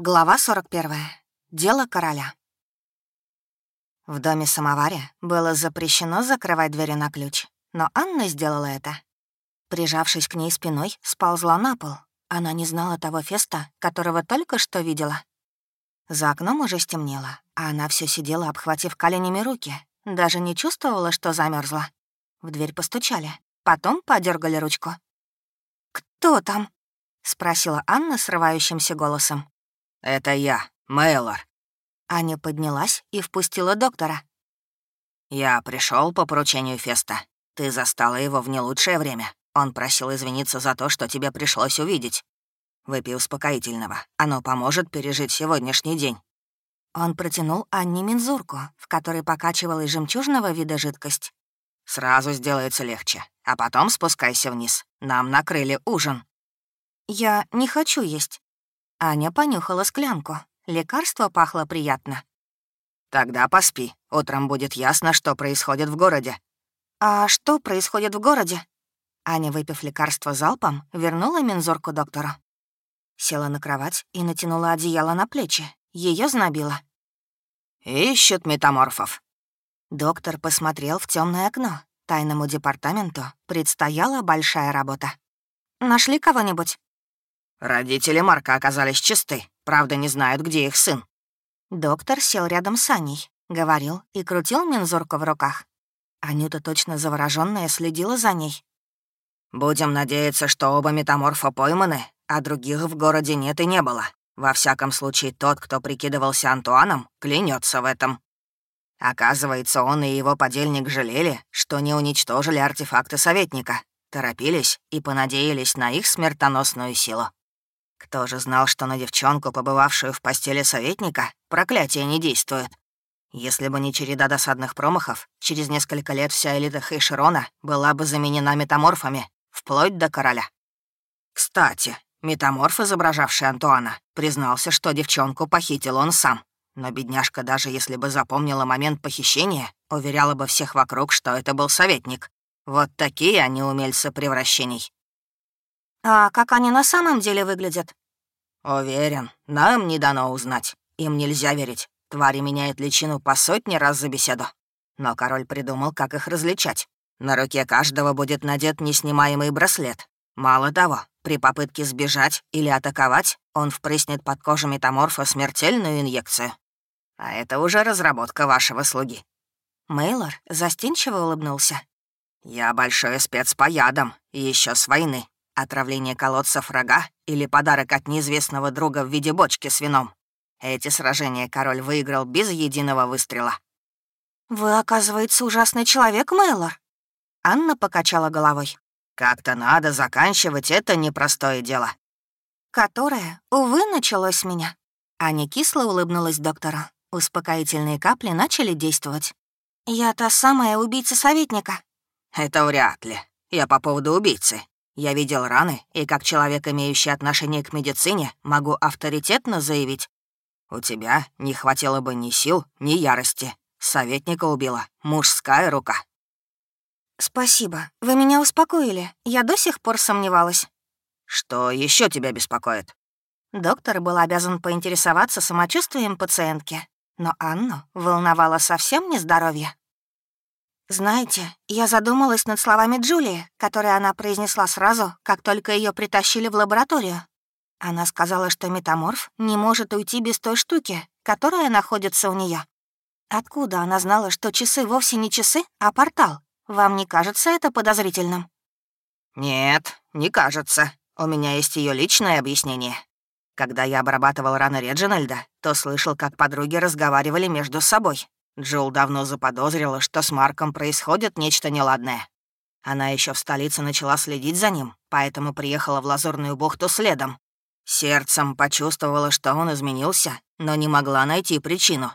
Глава 41. Дело короля. В доме самоваре было запрещено закрывать двери на ключ, но Анна сделала это. Прижавшись к ней спиной, сползла на пол. Она не знала того феста, которого только что видела. За окном уже стемнело, а она все сидела, обхватив коленями руки, даже не чувствовала, что замерзла. В дверь постучали, потом подергали ручку. «Кто там?» — спросила Анна срывающимся голосом. «Это я, Мейлор». Аня поднялась и впустила доктора. «Я пришел по поручению Феста. Ты застала его в не лучшее время. Он просил извиниться за то, что тебе пришлось увидеть. Выпей успокоительного. Оно поможет пережить сегодняшний день». Он протянул Анне мензурку, в которой покачивалась жемчужного вида жидкость. «Сразу сделается легче. А потом спускайся вниз. Нам накрыли ужин». «Я не хочу есть». Аня понюхала склянку. Лекарство пахло приятно. «Тогда поспи. Утром будет ясно, что происходит в городе». «А что происходит в городе?» Аня, выпив лекарство залпом, вернула мензурку доктору. Села на кровать и натянула одеяло на плечи. Ее знобило. «Ищут метаморфов». Доктор посмотрел в темное окно. Тайному департаменту предстояла большая работа. «Нашли кого-нибудь?» Родители Марка оказались чисты, правда, не знают, где их сын. Доктор сел рядом с Аней, говорил и крутил мензурку в руках. Анюта, точно заворожённая, следила за ней. «Будем надеяться, что оба метаморфа пойманы, а других в городе нет и не было. Во всяком случае, тот, кто прикидывался Антуаном, клянется в этом. Оказывается, он и его подельник жалели, что не уничтожили артефакты советника, торопились и понадеялись на их смертоносную силу. Кто же знал, что на девчонку, побывавшую в постели советника, проклятие не действует? Если бы не череда досадных промахов, через несколько лет вся элита Хейшерона была бы заменена метаморфами, вплоть до короля. Кстати, метаморф, изображавший Антуана, признался, что девчонку похитил он сам. Но бедняжка, даже если бы запомнила момент похищения, уверяла бы всех вокруг, что это был советник. Вот такие они умельцы превращений. «А как они на самом деле выглядят?» «Уверен, нам не дано узнать. Им нельзя верить. Твари меняют личину по сотни раз за беседу. Но король придумал, как их различать. На руке каждого будет надет неснимаемый браслет. Мало того, при попытке сбежать или атаковать он впрыснет под кожу метаморфа смертельную инъекцию. А это уже разработка вашего слуги». Мейлор застенчиво улыбнулся. «Я большой спец по ядам, еще с войны. Отравление колодцев врага или подарок от неизвестного друга в виде бочки с вином. Эти сражения король выиграл без единого выстрела. «Вы, оказывается, ужасный человек, Мэллор?» Анна покачала головой. «Как-то надо заканчивать это непростое дело». «Которое, увы, началось с меня». Аня кисло улыбнулась доктору. Успокоительные капли начали действовать. «Я та самая убийца советника». «Это вряд ли. Я по поводу убийцы. Я видел раны, и как человек, имеющий отношение к медицине, могу авторитетно заявить. У тебя не хватило бы ни сил, ни ярости. Советника убила мужская рука. Спасибо, вы меня успокоили. Я до сих пор сомневалась. Что еще тебя беспокоит? Доктор был обязан поинтересоваться самочувствием пациентки, но Анну волновало совсем не здоровье. Знаете, я задумалась над словами Джулии, которые она произнесла сразу, как только ее притащили в лабораторию. Она сказала, что метаморф не может уйти без той штуки, которая находится у нее. Откуда она знала, что часы вовсе не часы, а портал? Вам не кажется это подозрительным? Нет, не кажется. У меня есть ее личное объяснение. Когда я обрабатывал раны Реджинальда, то слышал, как подруги разговаривали между собой. Джул давно заподозрила, что с Марком происходит нечто неладное. Она еще в столице начала следить за ним, поэтому приехала в Лазурную бухту следом. Сердцем почувствовала, что он изменился, но не могла найти причину.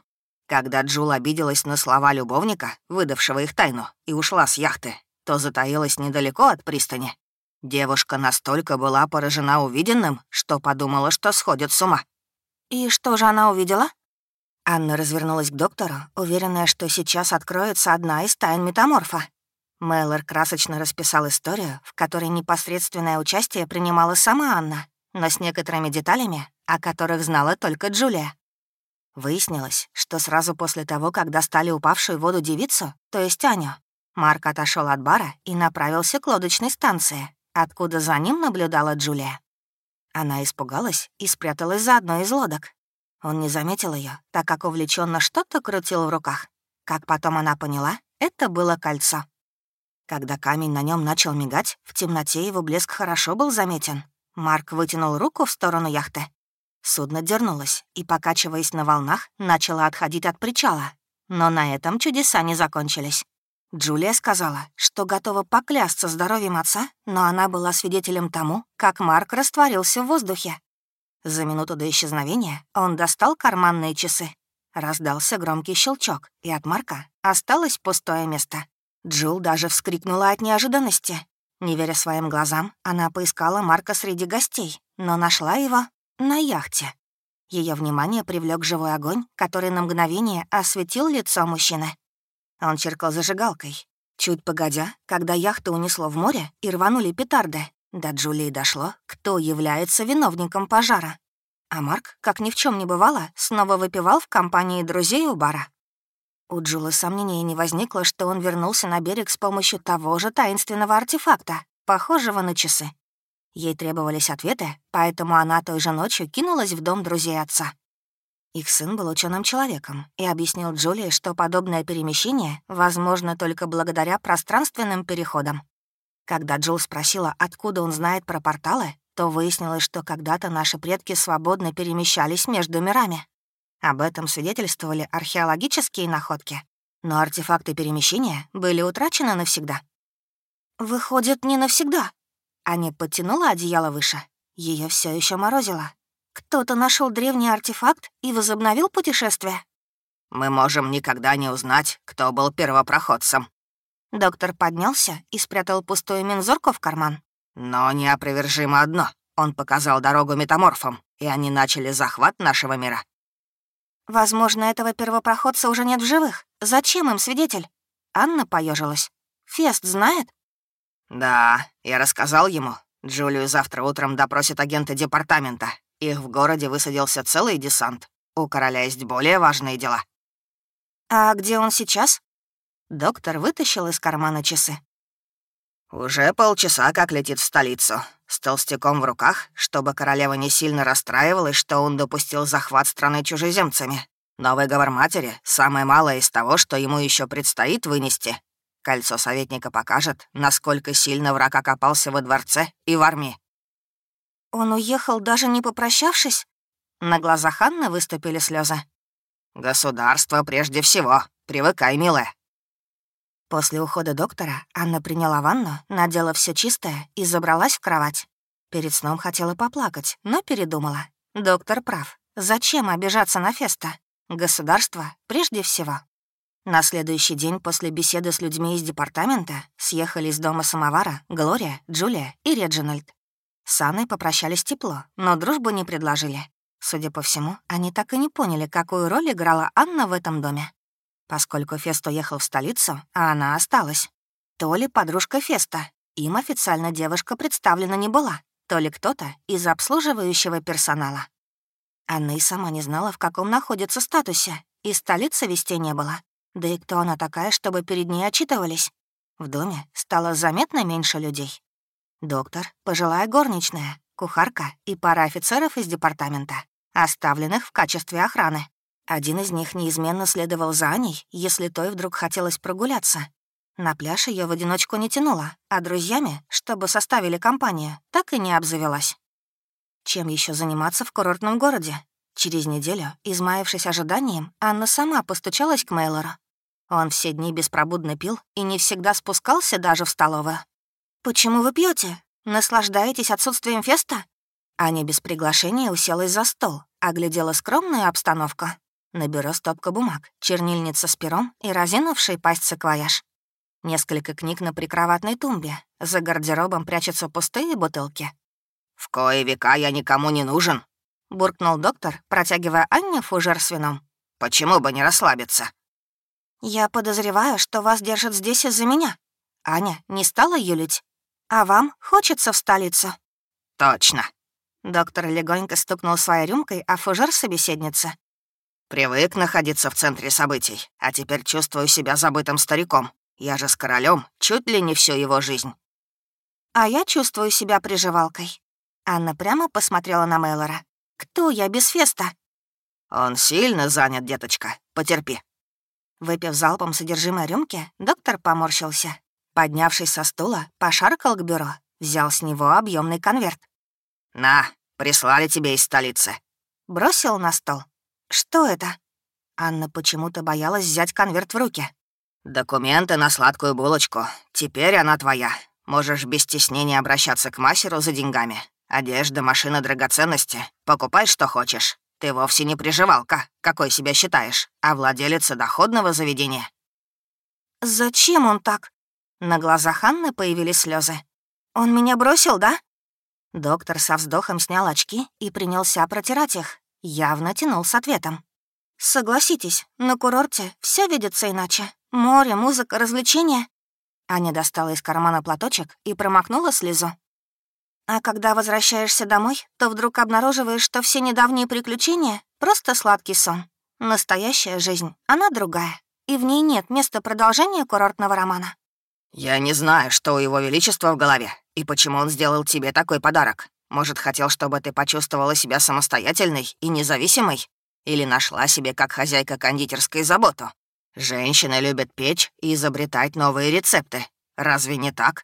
Когда Джул обиделась на слова любовника, выдавшего их тайну, и ушла с яхты, то затаилась недалеко от пристани. Девушка настолько была поражена увиденным, что подумала, что сходит с ума. «И что же она увидела?» Анна развернулась к доктору, уверенная, что сейчас откроется одна из тайн метаморфа. Мэллор красочно расписал историю, в которой непосредственное участие принимала сама Анна, но с некоторыми деталями, о которых знала только Джулия. Выяснилось, что сразу после того, как достали упавшую в воду девицу, то есть Аню, Марк отошел от бара и направился к лодочной станции, откуда за ним наблюдала Джулия. Она испугалась и спряталась за одной из лодок. Он не заметил ее, так как увлеченно что-то крутил в руках. Как потом она поняла, это было кольцо. Когда камень на нем начал мигать, в темноте его блеск хорошо был заметен. Марк вытянул руку в сторону яхты. Судно дернулось и, покачиваясь на волнах, начало отходить от причала. Но на этом чудеса не закончились. Джулия сказала, что готова поклясться здоровьем отца, но она была свидетелем тому, как Марк растворился в воздухе. За минуту до исчезновения он достал карманные часы. Раздался громкий щелчок, и от Марка осталось пустое место. Джул даже вскрикнула от неожиданности. Не веря своим глазам, она поискала Марка среди гостей, но нашла его на яхте. Ее внимание привлек живой огонь, который на мгновение осветил лицо мужчины. Он черкал зажигалкой. Чуть погодя, когда яхту унесло в море и рванули петарды, до Джулии дошло, кто является виновником пожара. А Марк, как ни в чем не бывало, снова выпивал в компании друзей у бара. У Джулы сомнений не возникло, что он вернулся на берег с помощью того же таинственного артефакта, похожего на часы. Ей требовались ответы, поэтому она той же ночью кинулась в дом друзей отца. Их сын был ученым человеком и объяснил Джулии, что подобное перемещение возможно только благодаря пространственным переходам. Когда Джул спросила, откуда он знает про порталы, то выяснилось, что когда-то наши предки свободно перемещались между мирами. Об этом свидетельствовали археологические находки. Но артефакты перемещения были утрачены навсегда. «Выходит, не навсегда». Аня подтянула одеяло выше. Ее все еще морозило. Кто-то нашел древний артефакт и возобновил путешествие. Мы можем никогда не узнать, кто был первопроходцем. Доктор поднялся и спрятал пустую мензорку в карман. Но неопровержимо одно. Он показал дорогу метаморфам, и они начали захват нашего мира. Возможно, этого первопроходца уже нет в живых. Зачем им свидетель? Анна поежилась. Фест знает? Да, я рассказал ему. Джулию завтра утром допросят агенты департамента, их в городе высадился целый десант. У короля есть более важные дела». «А где он сейчас?» Доктор вытащил из кармана часы. «Уже полчаса как летит в столицу, с толстяком в руках, чтобы королева не сильно расстраивалась, что он допустил захват страны чужеземцами. Новый говор матери — самое малое из того, что ему еще предстоит вынести. Кольцо советника покажет, насколько сильно враг окопался во дворце и в армии. «Он уехал, даже не попрощавшись?» На глазах Анны выступили слезы. «Государство прежде всего. Привыкай, милая». После ухода доктора Анна приняла ванну, надела все чистое и забралась в кровать. Перед сном хотела поплакать, но передумала. Доктор прав. Зачем обижаться на Феста? Государство прежде всего. На следующий день после беседы с людьми из департамента съехали из дома самовара Глория, Джулия и Реджинальд. С Анной попрощались тепло, но дружбу не предложили. Судя по всему, они так и не поняли, какую роль играла Анна в этом доме. Поскольку Фест уехал в столицу, а она осталась. То ли подружка Феста, им официально девушка представлена не была, то ли кто-то из обслуживающего персонала. Анна и сама не знала, в каком находится статусе, и столицы вести не было. Да и кто она такая, чтобы перед ней отчитывались? В доме стало заметно меньше людей. Доктор, пожилая горничная, кухарка и пара офицеров из департамента, оставленных в качестве охраны. Один из них неизменно следовал за Аней, если той вдруг хотелось прогуляться. На пляж ее в одиночку не тянуло, а друзьями, чтобы составили компанию, так и не обзавелась. Чем еще заниматься в курортном городе? Через неделю, измаявшись ожиданием, Анна сама постучалась к Мейлору. Он все дни беспробудно пил и не всегда спускался даже в столовую. «Почему вы пьете? Наслаждаетесь отсутствием феста?» Аня без приглашения уселась за стол, оглядела скромную обстановку. На бюро стопка бумаг, чернильница с пером и разинувший пасть саквояж. Несколько книг на прикроватной тумбе. За гардеробом прячутся пустые бутылки. «В кое века я никому не нужен», — буркнул доктор, протягивая Анне фужер с вином. «Почему бы не расслабиться?» «Я подозреваю, что вас держат здесь из-за меня». Аня не стала юлить. «А вам хочется в столицу?» «Точно». Доктор легонько стукнул своей рюмкой о фужер собеседницы. «Привык находиться в центре событий, а теперь чувствую себя забытым стариком. Я же с королем чуть ли не всю его жизнь». «А я чувствую себя приживалкой». Анна прямо посмотрела на Мейлора. «Кто я без Феста?» «Он сильно занят, деточка. Потерпи». Выпив залпом содержимое рюмки, доктор поморщился. Поднявшись со стула, пошаркал к бюро, взял с него объемный конверт. «На, прислали тебе из столицы». Бросил на стол. «Что это?» Анна почему-то боялась взять конверт в руки. «Документы на сладкую булочку. Теперь она твоя. Можешь без стеснения обращаться к мастеру за деньгами. Одежда, машина, драгоценности. Покупай, что хочешь. Ты вовсе не приживалка, какой себя считаешь, а владелица доходного заведения». «Зачем он так?» На глазах Анны появились слезы. «Он меня бросил, да?» Доктор со вздохом снял очки и принялся протирать их. Явно тянул с ответом. «Согласитесь, на курорте все видится иначе. Море, музыка, развлечения». Аня достала из кармана платочек и промокнула слезу. А когда возвращаешься домой, то вдруг обнаруживаешь, что все недавние приключения — просто сладкий сон. Настоящая жизнь, она другая, и в ней нет места продолжения курортного романа. «Я не знаю, что у его величества в голове, и почему он сделал тебе такой подарок. Может, хотел, чтобы ты почувствовала себя самостоятельной и независимой? Или нашла себе, как хозяйка кондитерской, заботу? Женщины любят печь и изобретать новые рецепты. Разве не так?»